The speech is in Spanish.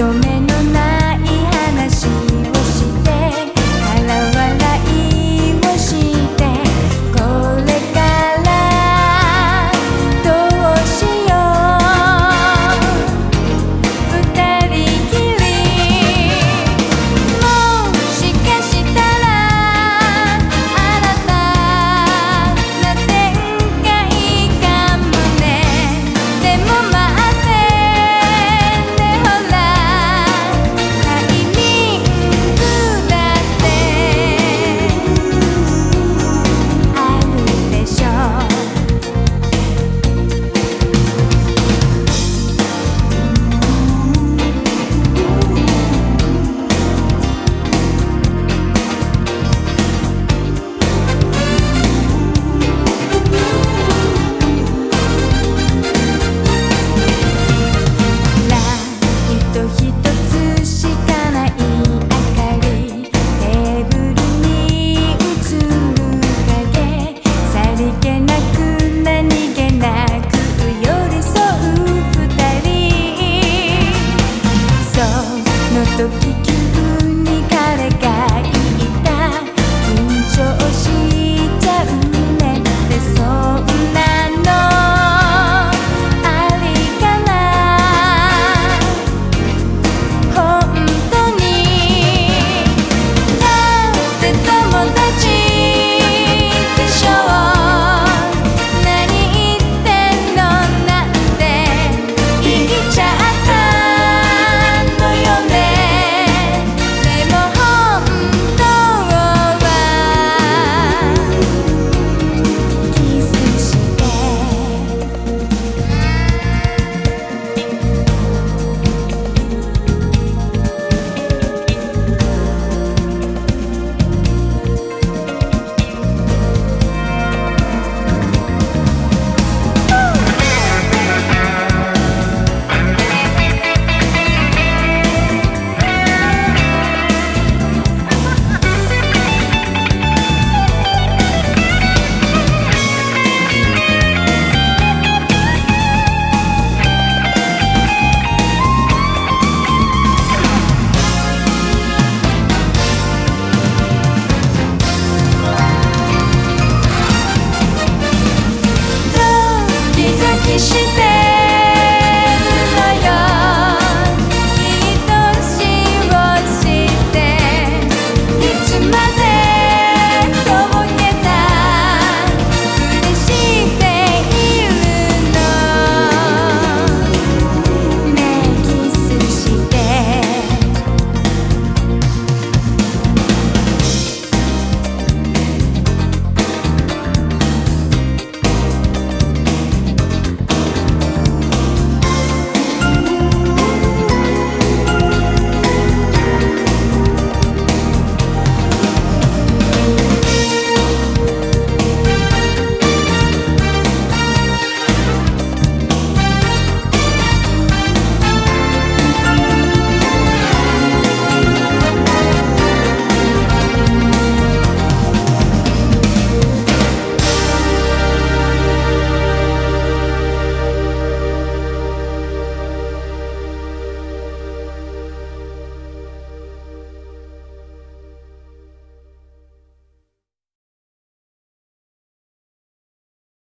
Yo